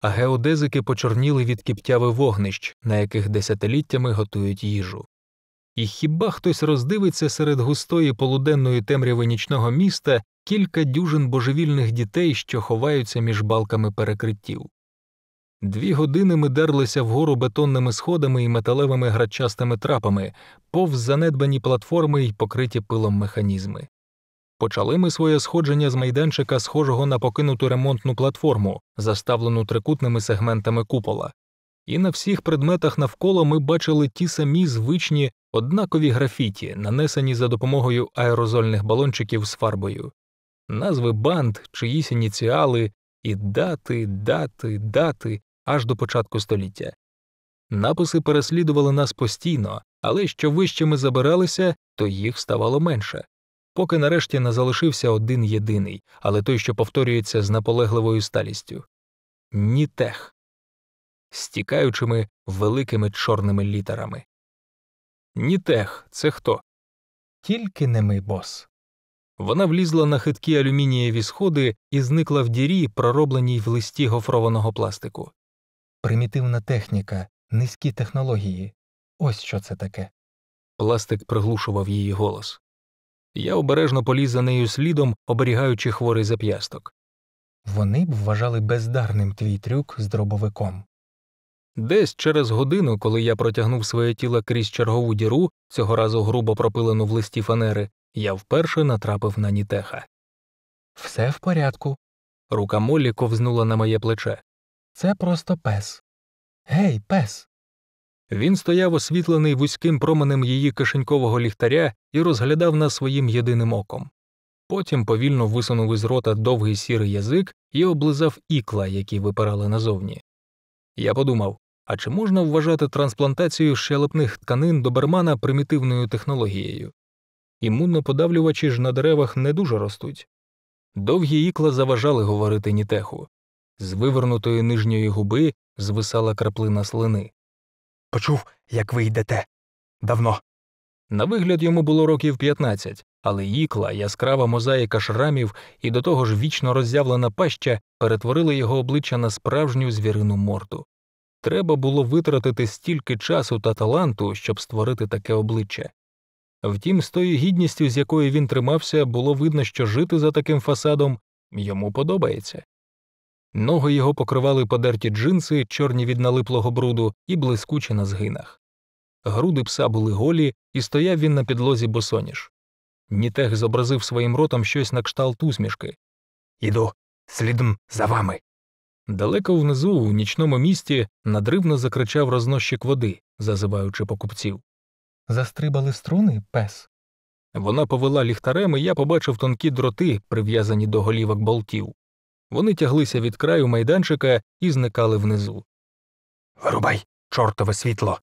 а геодезики почорніли від кіптяви вогнищ, на яких десятиліттями готують їжу. І хіба хтось роздивиться серед густої полуденної темряви нічного міста кілька дюжин божевільних дітей, що ховаються між балками перекриттів? Дві години ми дерлися вгору бетонними сходами і металевими грачастими трапами, повз занедбані платформи й покриті пилом механізми. Почали ми своє сходження з майданчика, схожого на покинуту ремонтну платформу, заставлену трикутними сегментами купола, і на всіх предметах навколо ми бачили ті самі звичні однакові графіті, нанесені за допомогою аерозольних балончиків з фарбою, назви банд, чиїсь ініціали, і дати, дати, дати аж до початку століття. Написи переслідували нас постійно, але що вище ми забиралися, то їх ставало менше. Поки нарешті не залишився один єдиний, але той, що повторюється з наполегливою сталістю Нітех, стікаючими великими чорними літерами. Нітех це хто? Тільки не мий бос. Вона влізла на хиткі алюмінієві сходи і зникла в дірі, проробленій в листі гофрованого пластику. Примітивна техніка, низькі технології. Ось що це таке. Пластик приглушував її голос. Я обережно поліз за нею слідом, оберігаючи хворий зап'ясток. Вони б вважали бездарним твій трюк з дробовиком. Десь через годину, коли я протягнув своє тіло крізь чергову діру, цього разу грубо пропилену в листі фанери, я вперше натрапив на Нітеха. Все в порядку. Рука Моллі ковзнула на моє плече. Це просто пес. Гей, пес. Він стояв освітлений вузьким променем її кишенькового ліхтаря і розглядав нас своїм єдиним оком. Потім повільно висунув із рота довгий сірий язик і облизав ікла, які випирали назовні. Я подумав а чи можна вважати трансплантацію щелепних тканин добермана примітивною технологією? Імунноподавлювачі ж на деревах не дуже ростуть. Довгі ікла заважали говорити нітеху. З вивернутої нижньої губи звисала краплина слини. Почув, як ви йдете. Давно. На вигляд йому було років 15, але ікла, яскрава мозаїка шрамів і до того ж вічно роззявлена паща перетворили його обличчя на справжню звірину морду. Треба було витратити стільки часу та таланту, щоб створити таке обличчя. Втім, з тою гідністю, з якою він тримався, було видно, що жити за таким фасадом йому подобається. Ноги його покривали подерті джинси, чорні від налиплого бруду і блискучі на згинах. Груди пса були голі, і стояв він на підлозі босоніж. Нітех зобразив своїм ротом щось на кшталт усмішки. Іду слідом за вами. Далеко внизу, у нічному місті, надривно закричав рознощик води, зазиваючи покупців. Застрибали струни, пес. Вона повела ліхтарем, і я побачив тонкі дроти, прив'язані до голівок болтів. Вони тяглися від краю майданчика і зникали внизу. Вирубай, чортове світло.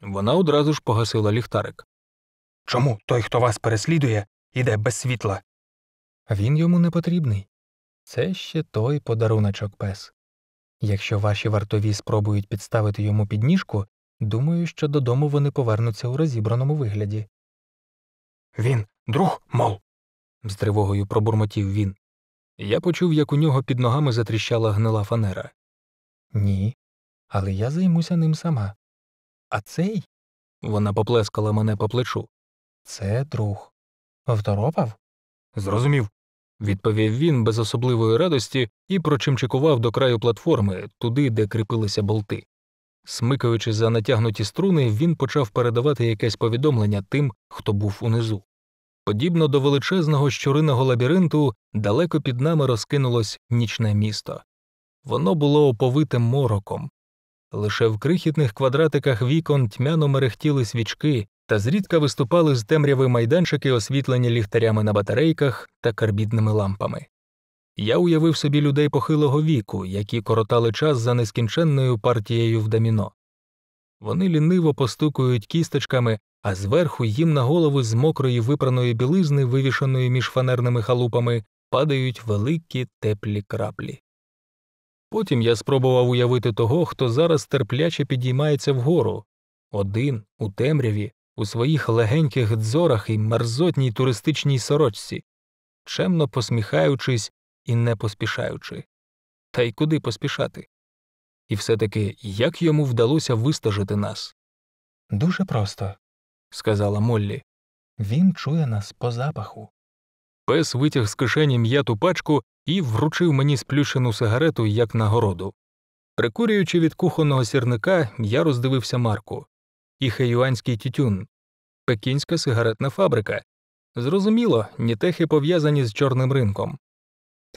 Вона одразу ж погасила ліхтарик. Чому той, хто вас переслідує, іде без світла? Він йому не потрібний. Це ще той подаруночок пес. Якщо ваші вартові спробують підставити йому підніжку, думаю, що додому вони повернуться у розібраному вигляді. Він друг, мол. з тривогою пробурмотів він. Я почув, як у нього під ногами затріщала гнила фанера. Ні, але я займуся ним сама. А цей. Вона поплескала мене по плечу. Це друг. Второпав? Зрозумів, відповів він без особливої радості і прочимчикував до краю платформи, туди, де кріпилися болти. Смикаючи за натягнуті струни, він почав передавати якесь повідомлення тим, хто був унизу. Подібно до величезного щуриного лабіринту, далеко під нами розкинулось нічне місто. Воно було оповите мороком. Лише в крихітних квадратиках вікон тьмяно мерехтіли свічки, та зрідка виступали з темряви майданчики, освітлені ліхтарями на батарейках та карбідними лампами. Я уявив собі людей похилого віку, які коротали час за нескінченною партією в доміно. Вони ліниво постукують кісточками, а зверху їм на голову з мокрої випраної білизни, вивішаної між фанерними халупами, падають великі теплі краплі. Потім я спробував уявити того, хто зараз терпляче підіймається вгору один у темряві, у своїх легеньких дзорах і мерзотній туристичній сорочці, чемно посміхаючись і не поспішаючи. Та й куди поспішати? І все таки як йому вдалося вистажити нас? Дуже просто, сказала Моллі. він чує нас по запаху. Пес витяг з кишені м'яту пачку і вручив мені сплющену сигарету як нагороду. Прикурюючи від кухонного сірника, я роздивився марку і хеюанський тютюн, пекінська сигаретна фабрика. Зрозуміло, нітехи пов'язані з чорним ринком.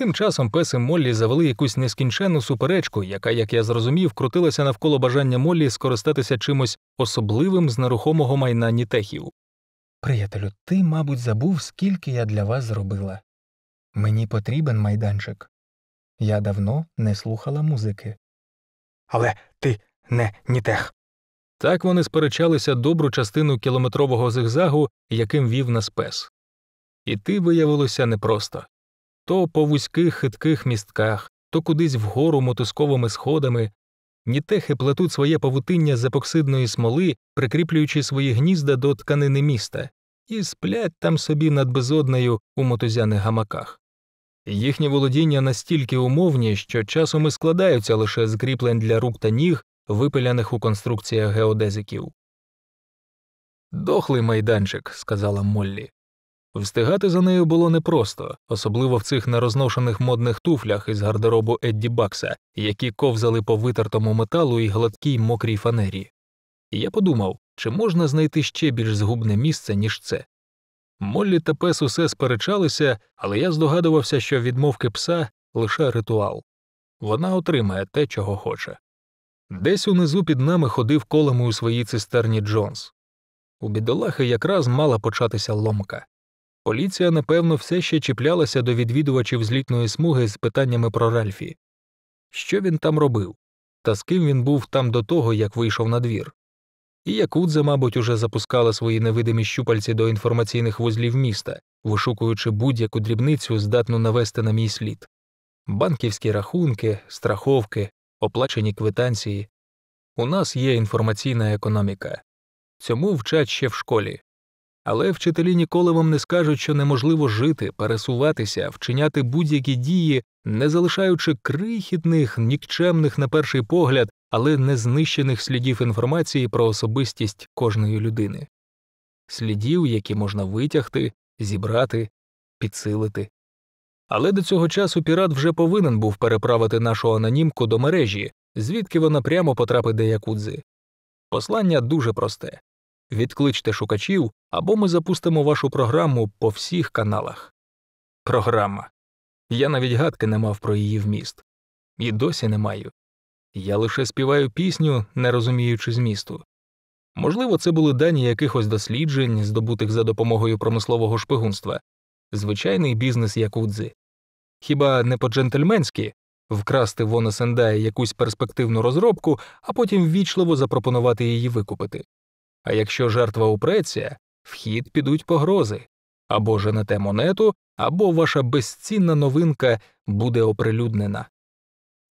Тим часом пес і Моллі завели якусь нескінченну суперечку, яка, як я зрозумів, крутилася навколо бажання Моллі скористатися чимось особливим з нерухомого майна нітехів. Приятелю, ти, мабуть, забув, скільки я для вас зробила. Мені потрібен майданчик. Я давно не слухала музики. Але ти не нітех. Так вони сперечалися добру частину кілометрового зигзагу, яким вів нас пес. Іти виявилося непросто то по вузьких хитких містках, то кудись вгору мотузковими сходами. Нітехи плетуть своє павутиння з епоксидної смоли, прикріплюючи свої гнізда до тканини міста, і сплять там собі над безоднею у мотузяних гамаках. Їхні володіння настільки умовні, що часом і складаються лише з кріплень для рук та ніг, випиляних у конструкціях геодезиків. Дохлий майданчик, сказала Моллі. Встигати за нею було непросто, особливо в цих нерозношених модних туфлях із гардеробу Едді Бакса, які ковзали по витертому металу і гладкій мокрій фанері. І я подумав, чи можна знайти ще більш згубне місце, ніж це. Моллі та пес усе сперечалися, але я здогадувався, що відмовки пса лише ритуал вона отримає те, чого хоче. Десь унизу під нами ходив колами у своїй цистерні Джонс. У бідолахи якраз мала початися ломка. Поліція, напевно, все ще чіплялася до відвідувачів злітної смуги з питаннями про Ральфі. Що він там робив, та з ким він був там до того, як вийшов на двір. І Якудзе, мабуть, уже запускала свої невидимі щупальці до інформаційних вузлів міста, вишукуючи будь-яку дрібницю, здатну навести на мій слід банківські рахунки, страховки, оплачені квитанції. У нас є інформаційна економіка. Цьому вчать ще в школі. Але вчителі ніколи вам не скажуть, що неможливо жити, пересуватися, вчиняти будь-які дії, не залишаючи крихітних, нікчемних на перший погляд, але не знищених слідів інформації про особистість кожної людини, слідів, які можна витягти, зібрати, підсилити. Але до цього часу пірат вже повинен був переправити нашу анонімку до мережі, звідки вона прямо потрапить до якудзи. Послання дуже просте відкличте шукачів, або ми запустимо вашу програму по всіх каналах. Програма. Я навіть гадки не мав про її вміст. І досі не маю. Я лише співаю пісню, не розуміючи змісту. Можливо, це були дані якихось досліджень, здобутих за допомогою промислового шпигунства, звичайний бізнес якудзи. Хіба не по джентльменськи вкрасти в Она якусь перспективну розробку, а потім ввічливо запропонувати її викупити. А якщо жертва упреться, в хід підуть погрози або женете монету, або ваша безцінна новинка буде оприлюднена.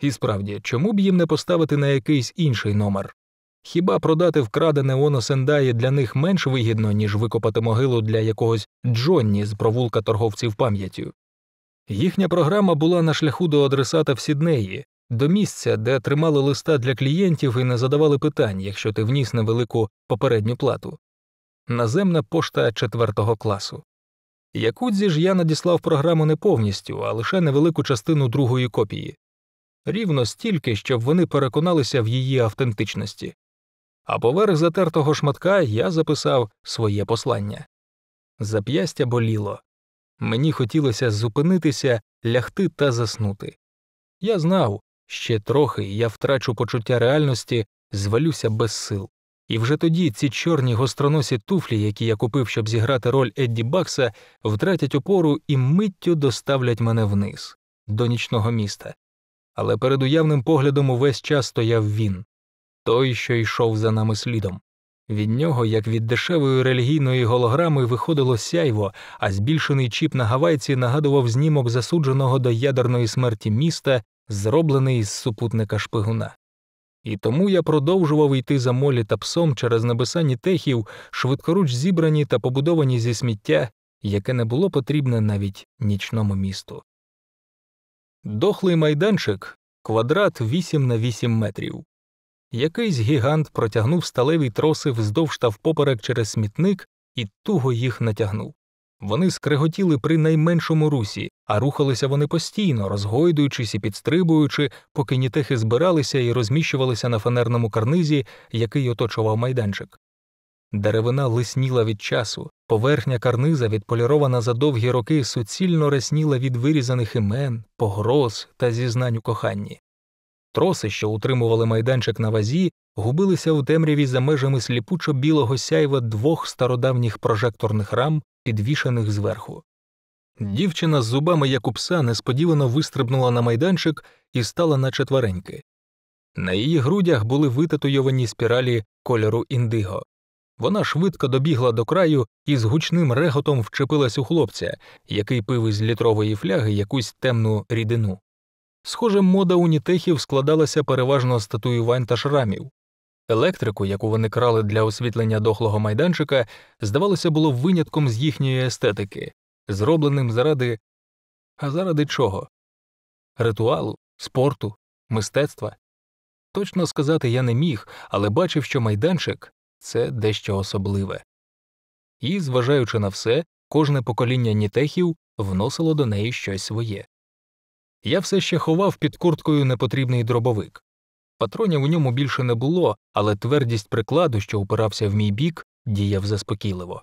І справді, чому б їм не поставити на якийсь інший номер? Хіба продати вкрадене Оно Сендаї для них менш вигідно, ніж викопати могилу для якогось Джонні з провулка торговців пам'яттю? Їхня програма була на шляху до адресата в Сіднеї, до місця, де тримали листа для клієнтів і не задавали питань, якщо ти вніс невелику попередню плату. Наземна пошта четвертого класу. Якудзі ж я надіслав програму не повністю, а лише невелику частину другої копії, рівно стільки, щоб вони переконалися в її автентичності. А поверх затертого шматка я записав своє послання. Зап'ястя боліло. Мені хотілося зупинитися, лягти та заснути. Я знав, ще трохи я втрачу почуття реальності, звалюся без сил. І вже тоді ці чорні гостроносі туфлі, які я купив, щоб зіграти роль Едді Бакса, втратять опору і миттю доставлять мене вниз, до нічного міста. Але перед уявним поглядом увесь час стояв він той, що йшов за нами слідом. Від нього, як від дешевої релігійної голограми, виходило сяйво, а збільшений чіп на гавайці нагадував знімок засудженого до ядерної смерті міста, зроблений з супутника шпигуна. І тому я продовжував йти за молі та псом через небеса нітехів, швидкоруч зібрані та побудовані зі сміття, яке не було потрібне навіть нічному місту. Дохлий майданчик квадрат 8 на 8 метрів. Якийсь гігант протягнув сталеві троси вздовж та впоперек через смітник і туго їх натягнув. Вони скреготіли при найменшому русі, а рухалися вони постійно, розгойдуючись і підстрибуючи, поки нітехи збиралися і розміщувалися на фанерному карнизі, який оточував майданчик. Деревина лисніла від часу, поверхня карниза, відполірована за довгі роки, суцільно ресніла від вирізаних імен, погроз та зізнань у коханні. Троси, що утримували майданчик на вазі, губилися у темряві за межами сліпучо білого сяйва двох стародавніх прожекторних рам, підвішаних зверху. Дівчина з зубами як у пса несподівано вистрибнула на майданчик і стала на четвереньки. На її грудях були витатуйовані спіралі кольору індиго. Вона швидко добігла до краю і з гучним реготом вчепилась у хлопця, який пив із літрової фляги якусь темну рідину. Схоже, мода унітехів складалася переважно з татуювань та шрамів. Електрику, яку вони крали для освітлення дохлого майданчика, здавалося, було винятком з їхньої естетики, зробленим заради. А заради чого? Ритуалу, спорту, мистецтва. Точно сказати я не міг, але бачив, що майданчик це дещо особливе. І, зважаючи на все, кожне покоління нітехів вносило до неї щось своє. Я все ще ховав під курткою непотрібний дробовик. Патронів у ньому більше не було, але твердість прикладу, що упирався в мій бік, діяв заспокійливо.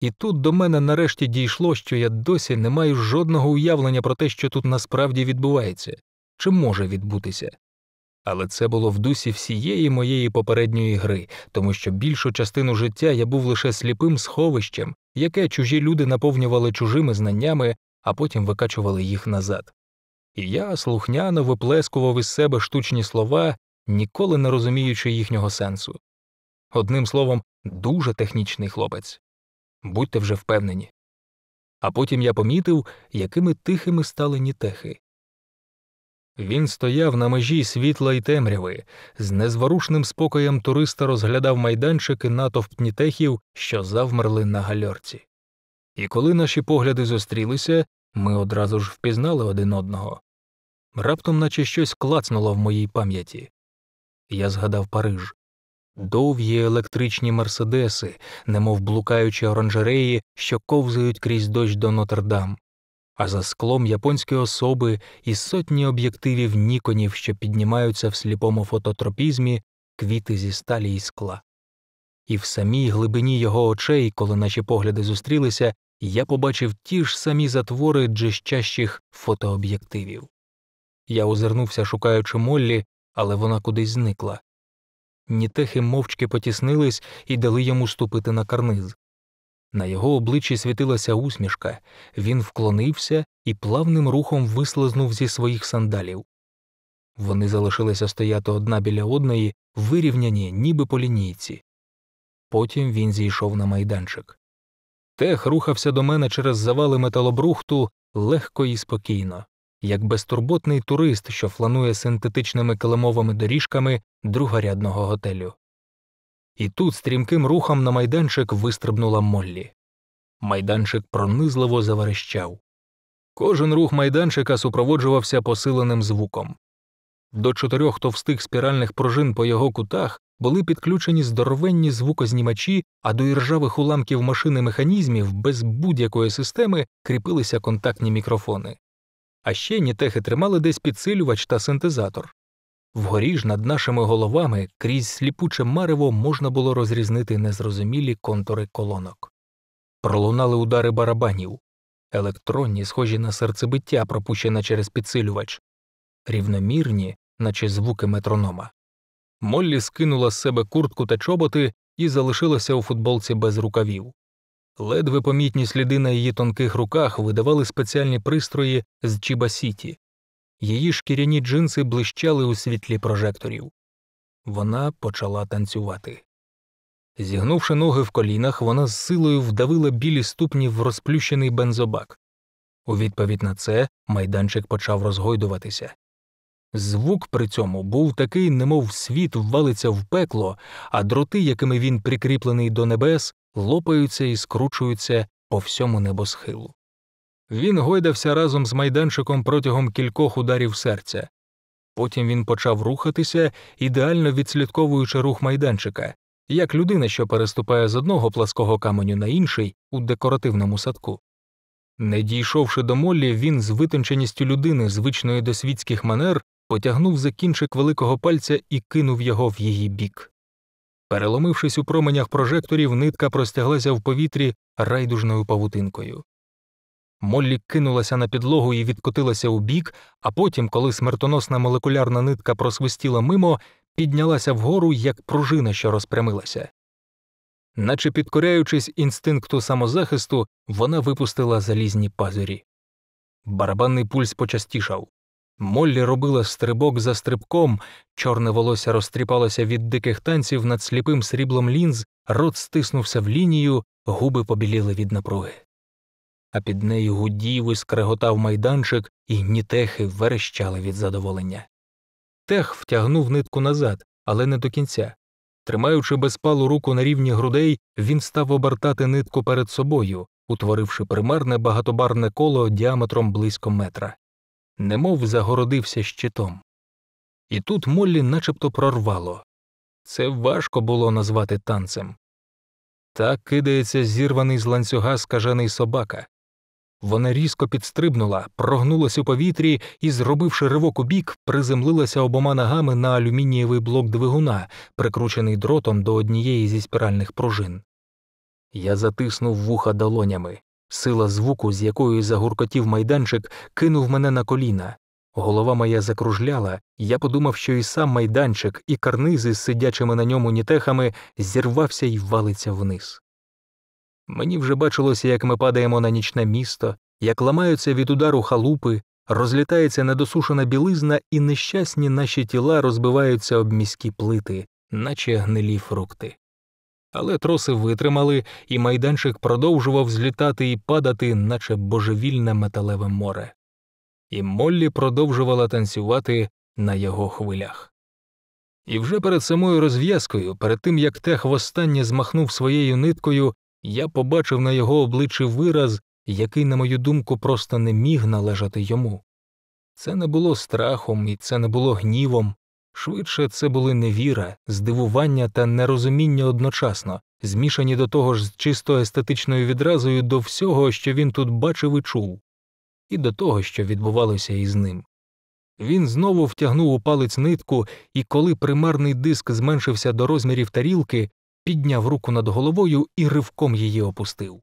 І тут до мене нарешті дійшло, що я досі не маю жодного уявлення про те, що тут насправді відбувається, чи може відбутися. Але це було в дусі всієї моєї попередньої гри, тому що більшу частину життя я був лише сліпим сховищем, яке чужі люди наповнювали чужими знаннями, а потім викачували їх назад і я слухняно виплескував із себе штучні слова, ніколи не розуміючи їхнього сенсу. Одним словом, дуже технічний хлопець. Будьте вже впевнені. А потім я помітив, якими тихими стали нітехи. Він стояв на межі світла й темряви, з незворушним спокоєм туриста розглядав майданчики натовп нітехів, що завмерли на гальорці. І коли наші погляди зустрілися, ми одразу ж впізнали один одного. Раптом, наче щось клацнуло в моїй пам'яті. Я згадав Париж. Довгі електричні мерседеси, немов блукаючі оранжереї, що ковзають крізь дощ до Нотр-Дам, а за склом японські особи і сотні об'єктивів ніконів, що піднімаються в сліпому фототропізмі, квіти зі сталі і скла. І в самій глибині його очей, коли наші погляди зустрілися, я побачив ті ж самі затвори джищащих фотооб'єктивів. Я озирнувся, шукаючи Моллі, але вона кудись зникла. Нітехи мовчки потіснились і дали йому ступити на карниз. На його обличчі світилася усмішка, він вклонився і плавним рухом вислизнув зі своїх сандалів. Вони залишилися стояти одна біля одної, вирівняні, ніби по лінійці. Потім він зійшов на майданчик. Тех рухався до мене через завали металобрухту легко і спокійно як безтурботний турист, що фланує синтетичними килимовими доріжками другорядного готелю. І тут стрімким рухом на майданчик вистрибнула Моллі. Майданчик пронизливо заверещав. Кожен рух майданчика супроводжувався посиленим звуком. До чотирьох товстих спіральних пружин по його кутах були підключені здоровенні звукознімачі, а до іржавих уламків машини механізмів без будь-якої системи кріпилися контактні мікрофони а ще нітехи тримали десь підсилювач та синтезатор. Вгорі ж над нашими головами крізь сліпуче марево можна було розрізнити незрозумілі контури колонок. Пролунали удари барабанів, електронні, схожі на серцебиття, пропущене через підсилювач, рівномірні, наче звуки метронома. Моллі скинула з себе куртку та чоботи і залишилася у футболці без рукавів. Ледве помітні сліди на її тонких руках видавали спеціальні пристрої з Чібасіті. Її шкіряні джинси блищали у світлі прожекторів. Вона почала танцювати. Зігнувши ноги в колінах, вона з силою вдавила білі ступні в розплющений бензобак. У відповідь на це майданчик почав розгойдуватися. Звук при цьому був такий, немов світ ввалиться в пекло, а дроти, якими він прикріплений до небес, лопаються і скручуються по всьому небосхилу. Він гойдався разом з майданчиком протягом кількох ударів серця. Потім він почав рухатися, ідеально відслідковуючи рух майданчика, як людина, що переступає з одного плаского каменю на інший у декоративному садку. Не дійшовши до Моллі, він з витонченістю людини, звичної до світських манер, потягнув за кінчик великого пальця і кинув його в її бік. Переломившись у променях прожекторів, нитка простяглася в повітрі райдужною павутинкою. Моллі кинулася на підлогу і відкотилася у бік, а потім, коли смертоносна молекулярна нитка просвистіла мимо, піднялася вгору, як пружина, що розпрямилася. Наче підкоряючись інстинкту самозахисту, вона випустила залізні пазурі. Барабанний пульс почастішав. Моллі робила стрибок за стрибком, чорне волосся розтріпалося від диких танців над сліпим сріблом лінз, рот стиснувся в лінію, губи побіліли від напруги. А під нею гудів і скреготав майданчик, і нітехи верещали від задоволення. Тех втягнув нитку назад, але не до кінця. Тримаючи безпалу руку на рівні грудей, він став обертати нитку перед собою, утворивши примарне багатобарне коло діаметром близько метра, немов загородився щитом. І тут Моллі начебто прорвало. Це важко було назвати танцем. Так кидається зірваний з ланцюга скажений собака. Вона різко підстрибнула, прогнулась у повітрі і, зробивши ривок у бік, приземлилася обома ногами на алюмінієвий блок двигуна, прикручений дротом до однієї зі спіральних пружин. Я затиснув вуха долонями. Сила звуку, з якою загуркотів майданчик, кинув мене на коліна. Голова моя закружляла, я подумав, що і сам майданчик, і карнизи з сидячими на ньому нітехами зірвався і валиться вниз. Мені вже бачилося, як ми падаємо на нічне місто, як ламаються від удару халупи, розлітається недосушена білизна, і нещасні наші тіла розбиваються об міські плити, наче гнилі фрукти. Але троси витримали, і майданчик продовжував злітати і падати, наче божевільне металеве море. І Моллі продовжувала танцювати на його хвилях. І вже перед самою розв'язкою, перед тим як тех востаннє змахнув своєю ниткою, я побачив на його обличчі вираз, який, на мою думку, просто не міг належати йому. Це не було страхом і це не було гнівом, швидше це були невіра, здивування та нерозуміння одночасно, змішані до того ж з чисто естетичною відразою до всього, що він тут бачив і чув, і до того, що відбувалося із ним. Він знову втягнув у палець нитку, і коли примарний диск зменшився до розмірів тарілки, підняв руку над головою і ривком її опустив.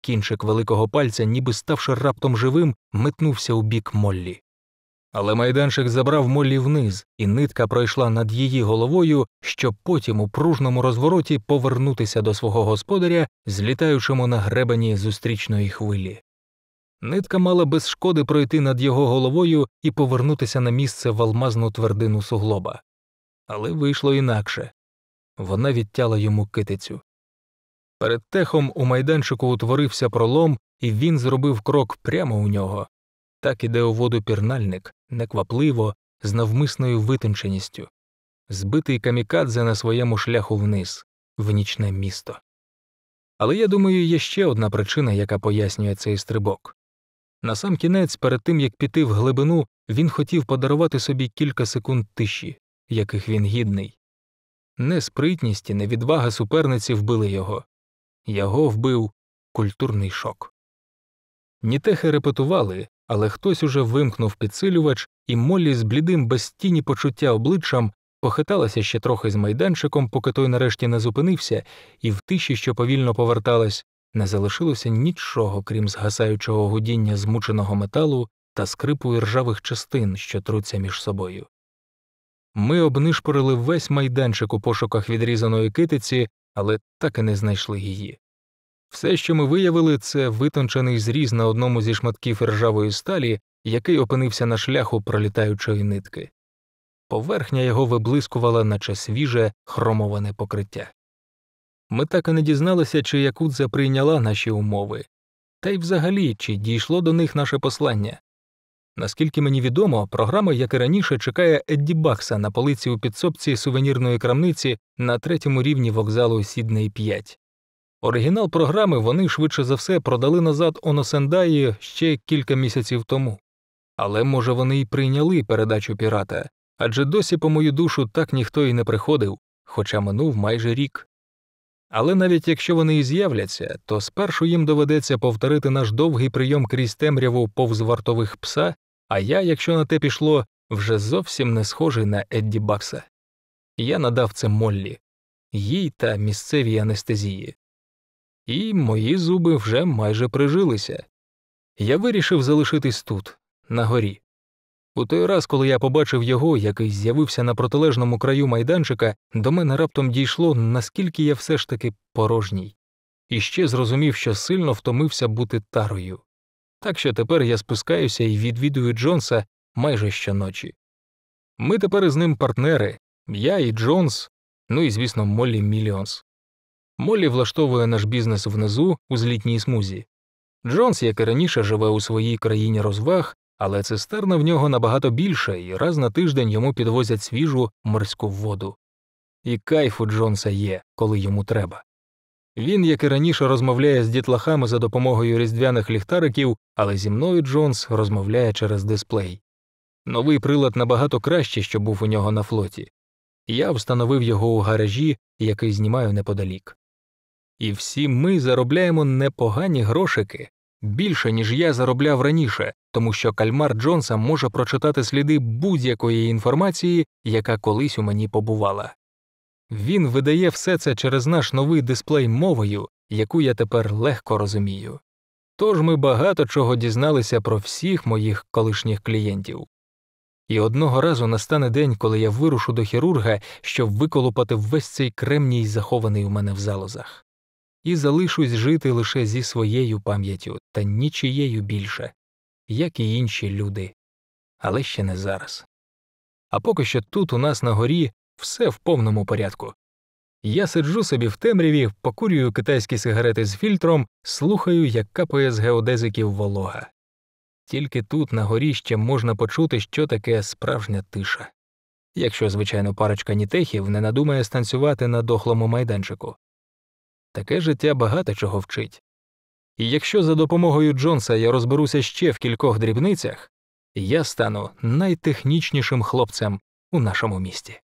Кінчик великого пальця, ніби ставши раптом живим, метнувся у бік Моллі. Але майданчик забрав Моллі вниз, і нитка пройшла над її головою, щоб потім у пружному розвороті повернутися до свого господаря, злітаючому на гребені зустрічної хвилі. Нитка мала без шкоди пройти над його головою і повернутися на місце в алмазну твердину суглоба. Але вийшло інакше вона відтяла йому китицю. Перед техом у майданчику утворився пролом, і він зробив крок прямо у нього. Так іде у воду пірнальник, неквапливо, з навмисною витонченістю, збитий камікадзе на своєму шляху вниз, в нічне місто. Але я думаю, є ще одна причина, яка пояснює цей стрибок. Насамкінець, перед тим як піти в глибину, він хотів подарувати собі кілька секунд тиші, яких він гідний. Не спритність і не відвага суперниці вбили його, його вбив культурний шок. Нітехи репетували, але хтось уже вимкнув підсилювач, і Моллі з блідим без тіні почуття обличчям похиталася ще трохи з майданчиком, поки той нарешті не зупинився, і в тиші, що повільно поверталась, не залишилося нічого, крім згасаючого гудіння змученого металу та скрипу ржавих частин, що труться між собою. Ми обнишпорили весь майданчик у пошуках відрізаної китиці, але так і не знайшли її. Все, що ми виявили, це витончений зріз на одному зі шматків ржавої сталі, який опинився на шляху пролітаючої нитки. Поверхня його виблискувала, наче свіже, хромоване покриття. Ми так і не дізналися, чи Якудза прийняла наші умови, та й взагалі, чи дійшло до них наше послання. Наскільки мені відомо, програма, як і раніше, чекає Едді Бакса на полиці у підсобці сувенірної крамниці на третьому рівні вокзалу Сідней 5. Оригінал програми вони швидше за все продали назад Оносендаї ще кілька місяців тому. Але може вони й прийняли передачу пірата, Адже досі, по мою душу, так ніхто і не приходив, хоча минув майже рік. Але навіть якщо вони і з'являться, то спершу їм доведеться повторити наш довгий прийом крізь темряву повз вартових пса, а я, якщо на те пішло, вже зовсім не схожий на Едді Бакса. Я надав це Моллі, їй та місцевій анестезії. І мої зуби вже майже прижилися. Я вирішив залишитись тут, на горі. У той раз, коли я побачив його, який з'явився на протилежному краю майданчика, до мене раптом дійшло, наскільки я все ж таки порожній, і ще зрозумів, що сильно втомився бути тарою. Так що тепер я спускаюся і відвідую Джонса майже щоночі. Ми тепер із ним партнери, я і Джонс, ну і, звісно, Моллі Міліонс. Моллі влаштовує наш бізнес внизу у злітній смузі. Джонс, як і раніше, живе у своїй країні розваг, але цистерна в нього набагато більша, і раз на тиждень йому підвозять свіжу морську воду. І кайф у Джонса є, коли йому треба. Він, як і раніше, розмовляє з дітлахами за допомогою різдвяних ліхтариків, але зі мною Джонс розмовляє через дисплей. Новий прилад набагато краще, що був у нього на флоті. Я встановив його у гаражі, який знімаю неподалік. І всі ми заробляємо непогані грошики більше, ніж я заробляв раніше, тому що кальмар Джонса може прочитати сліди будь-якої інформації, яка колись у мені побувала. Він видає все це через наш новий дисплей мовою, яку я тепер легко розумію. Тож ми багато чого дізналися про всіх моїх колишніх клієнтів. І одного разу настане день, коли я вирушу до хірурга, щоб виколупати весь цей кремній, захований у мене в залозах, і залишусь жити лише зі своєю пам'яттю та нічією більше, як і інші люди, але ще не зараз. А поки що тут у нас на горі все в повному порядку. Я сиджу собі в темряві, покурюю китайські сигарети з фільтром, слухаю, як капає з геодезиків волога. Тільки тут на горі ще можна почути, що таке справжня тиша. Якщо, звичайно, парочка нітехів не надумає станцювати на дохлому майданчику. Таке життя багато чого вчить. І якщо за допомогою Джонса я розберуся ще в кількох дрібницях, я стану найтехнічнішим хлопцем у нашому місті.